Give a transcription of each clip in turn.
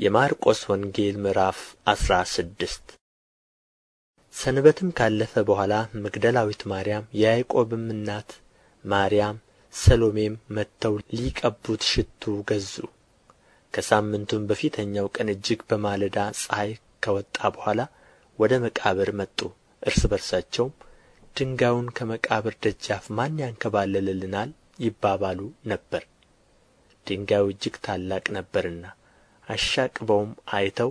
የማርቆስ ወንጌል ምዕራፍ አስራ ስድስት ሰንበትም ካለፈ በኋላ መግደላዊት ማርያም የያዕቆብም እናት ማርያም ሰሎሜም መጥተው ሊቀቡት ሽቱ ገዙ። ከሳምንቱም በፊተኛው ቀን እጅግ በማለዳ ፀሐይ ከወጣ በኋላ ወደ መቃብር መጡ። እርስ በርሳቸውም ድንጋዩን ከመቃብር ደጃፍ ማን ያንከባልልልናል? ይባባሉ ነበር። ድንጋዩ እጅግ ታላቅ ነበርና አሻቅበውም አይተው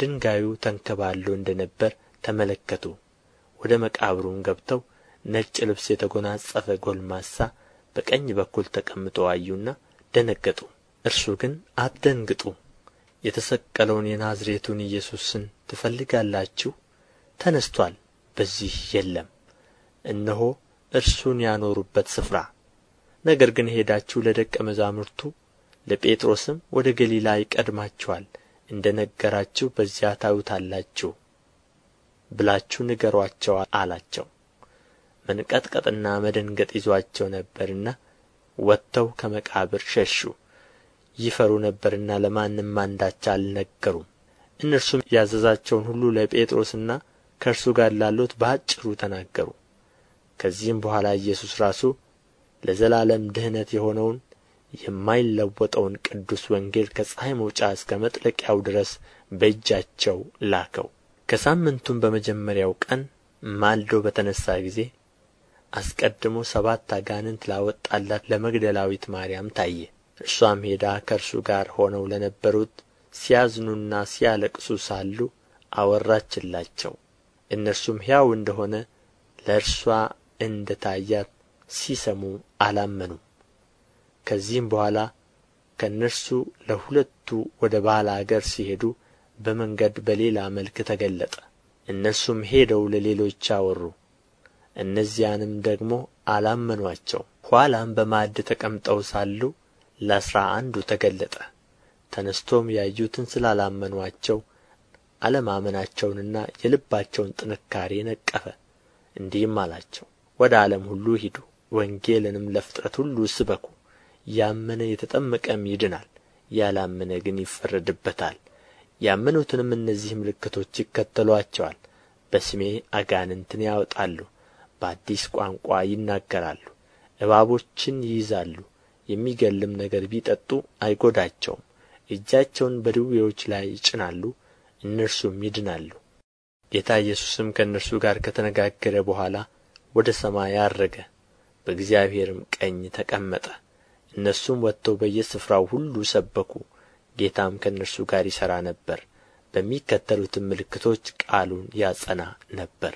ድንጋዩ ተንከባሎ እንደ ነበር ተመለከቱ። ወደ መቃብሩም ገብተው ነጭ ልብስ የተጐናጸፈ ጎልማሳ በቀኝ በኩል ተቀምጦ አዩና ደነገጡ። እርሱ ግን አትደንግጡ የተሰቀለውን የናዝሬቱን ኢየሱስን ትፈልጋላችሁ? ተነሥቶአል በዚህ የለም። እነሆ እርሱን ያኖሩበት ስፍራ። ነገር ግን ሄዳችሁ ለደቀ መዛሙርቱ ለጴጥሮስም ወደ ገሊላ ይቀድማችኋል። እንደ ነገራችሁ በዚያ ታዩታላችሁ ብላችሁ ንገሯቸው አላቸው። መንቀጥቀጥና መደንገጥ ይዞአቸው ነበርና ወጥተው ከመቃብር ሸሹ። ይፈሩ ነበርና ለማንም አንዳች አልነገሩም። እነርሱም ያዘዛቸውን ሁሉ ለጴጥሮስና ከእርሱ ጋር ላሉት በአጭሩ ተናገሩ። ከዚህም በኋላ ኢየሱስ ራሱ ለዘላለም ድኅነት የሆነውን የማይለወጠውን ቅዱስ ወንጌል ከፀሐይ መውጫ እስከ መጥለቂያው ድረስ በእጃቸው ላከው። ከሳምንቱም በመጀመሪያው ቀን ማልዶ በተነሣ ጊዜ አስቀድሞ ሰባት አጋንንት ላወጣላት ለመግደላዊት ማርያም ታየ። እርሷም ሄዳ ከእርሱ ጋር ሆነው ለነበሩት ሲያዝኑና ሲያለቅሱ ሳሉ አወራችላቸው። እነርሱም ሕያው እንደ ሆነ ለእርሷ እንደ ታያት ሲሰሙ አላመኑም ከዚህም በኋላ ከእነርሱ ለሁለቱ ወደ ባለ አገር ሲሄዱ በመንገድ በሌላ መልክ ተገለጠ። እነርሱም ሄደው ለሌሎች አወሩ። እነዚያንም ደግሞ አላመኗቸው። ኋላም በማዕድ ተቀምጠው ሳሉ ለአሥራ አንዱ ተገለጠ። ተነስቶም ያዩትን ስላላመኗቸው አለማመናቸውንና የልባቸውን ጥንካሬ ነቀፈ። እንዲህም አላቸው ወደ ዓለም ሁሉ ሂዱ ወንጌልንም ለፍጥረት ሁሉ ስበኩ ያመነ የተጠመቀም ይድናል ያላመነ ግን ይፈረድበታል። ያመኑትንም እነዚህ ምልክቶች ይከተሏቸዋል በስሜ አጋንንትን ያወጣሉ በአዲስ ቋንቋ ይናገራሉ እባቦችን ይይዛሉ። የሚገድልም ነገር ቢጠጡ አይጎዳቸውም እጃቸውን በድውዮች ላይ ይጭናሉ እነርሱም ይድናሉ። ጌታ ኢየሱስም ከእነርሱ ጋር ከተነጋገረ በኋላ ወደ ሰማይ ዐረገ በእግዚአብሔርም ቀኝ ተቀመጠ እነርሱም ወጥተው በየስፍራው ሁሉ ሰበኩ። ጌታም ከእነርሱ ጋር ይሠራ ነበር። በሚከተሉትም ምልክቶች ቃሉን ያጸና ነበር